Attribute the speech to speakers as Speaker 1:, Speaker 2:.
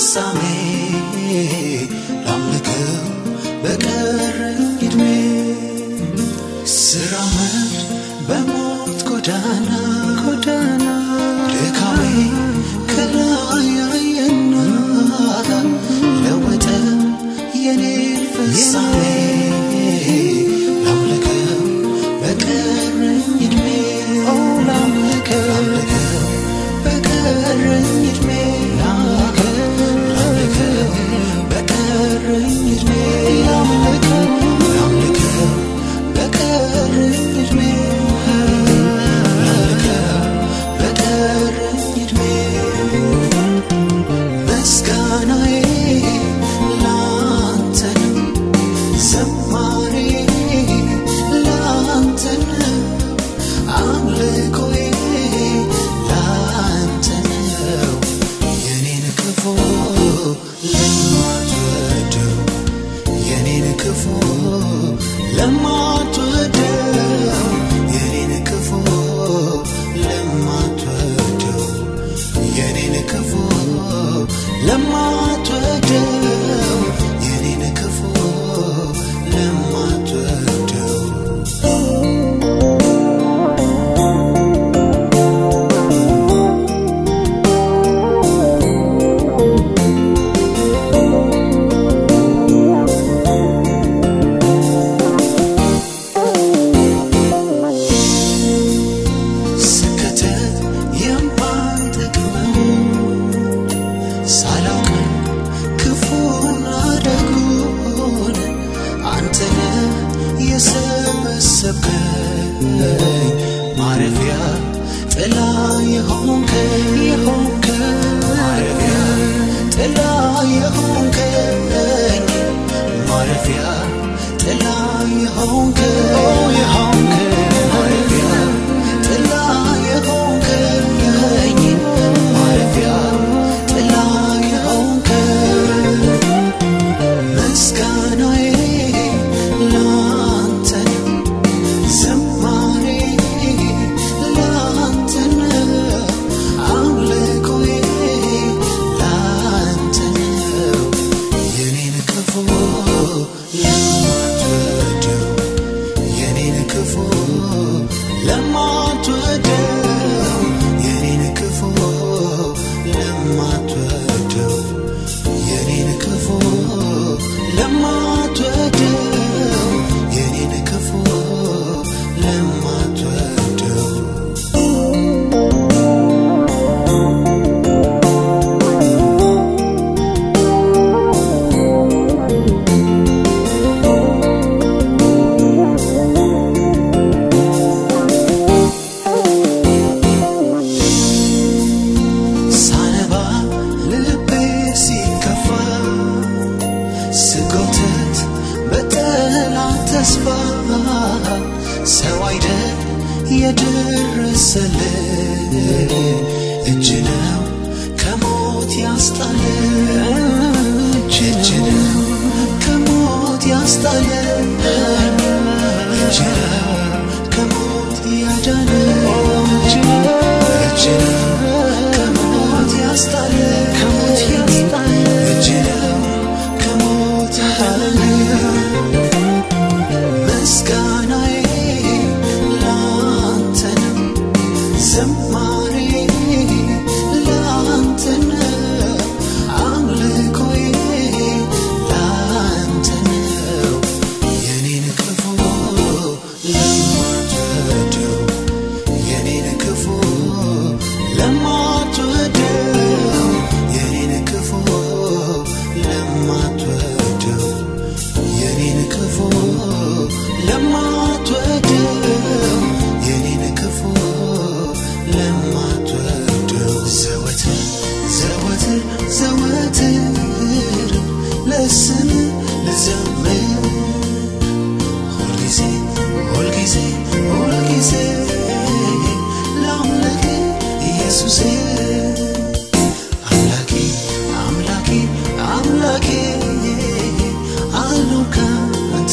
Speaker 1: ፍጻሜ ላምልከው በቀረኝ እድሜ። ስራመድ በሞት ጎዳና ጎዳና ለማትወደው የኔን ክፉ ለማትወደው የኔን ክፉ Yeah. ደረሰል እጅ ነው ከሞት ያስጣል እጅ ነው ከሞት ያስጣል ዘወትር ለስም ልዘምር። ሁልጊዜ ሁልጊዜ ሁልጊዜ ለአምላክ ኢየሱሴ። አምላኬ አምላኬ አምላኬ አለው ካንተ